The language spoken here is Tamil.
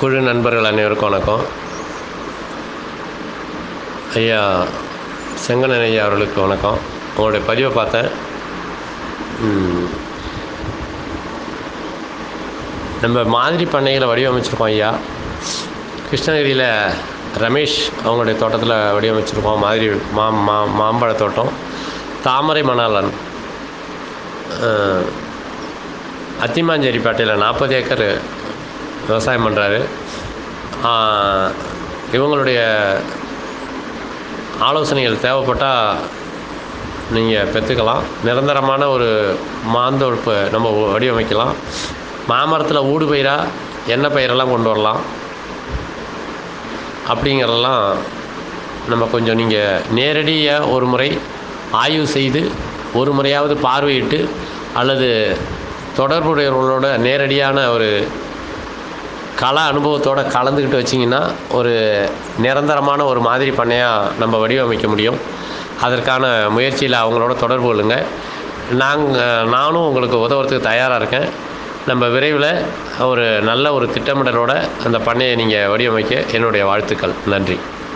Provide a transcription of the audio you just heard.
குழு நண்பர்கள் அனைவருக்கும் வணக்கம். ஐயா செங்கண்ணன் ஐயா அவர்களுக்கு வணக்கம். உங்களுடைய பதிவை பார்த்தேன். நம்ம மாதிரி பண்ணைகளை வடிவமைச்சிருக்கோம் ஐயா. கிருஷ்ணகிரியில் ரமேஷ் அவங்களுடைய தோட்டத்தில் வடிவமைச்சிருக்கோம். மாதிரி மா மா மாம்பழ தோட்டம். தாமரை மணாலன். அத்திமாஞ்சேரி பேட்டையில் நாற்பது ஏக்கர் விவசாயம் பண்ணுறாரு இவங்களுடைய ஆலோசனைகள் தேவைப்பட்டால் நீங்கள் பெற்றுக்கலாம் நிரந்தரமான ஒரு மாந்தொழுப்பு நம்ம வடிவமைக்கலாம். மாமரத்தில் ஊடு பயிராக எண்ணெய் பயிரெல்லாம் கொண்டு வரலாம். அப்படிங்கிறதெல்லாம் நம்ம கொஞ்சம் நீங்கள் நேரடியாக ஒரு முறை ஆய்வு செய்து ஒரு முறையாவது பார்வையிட்டு அல்லது தொடர்புடையவர்களோட நேரடியான ஒரு கலா அனுபவத்தோடு கலந்துக்கிட்டு வச்சிங்கன்னா ஒரு நிரந்தரமான ஒரு மாதிரி பண்ணையாக நம்ம வடிவமைக்க முடியும். அதற்கான முயற்சியில் அவங்களோட தொடர்பு கொள்ளுங்க. நாங்கள் நானும் உங்களுக்கு உதவுறதுக்கு தயாராக இருக்கேன். நம்ம விரைவில் ஒரு நல்ல ஒரு திட்டமிடலோட அந்த பண்ணையை நீங்கள் வடிவமைக்க என்னுடைய வாழ்த்துக்கள். நன்றி.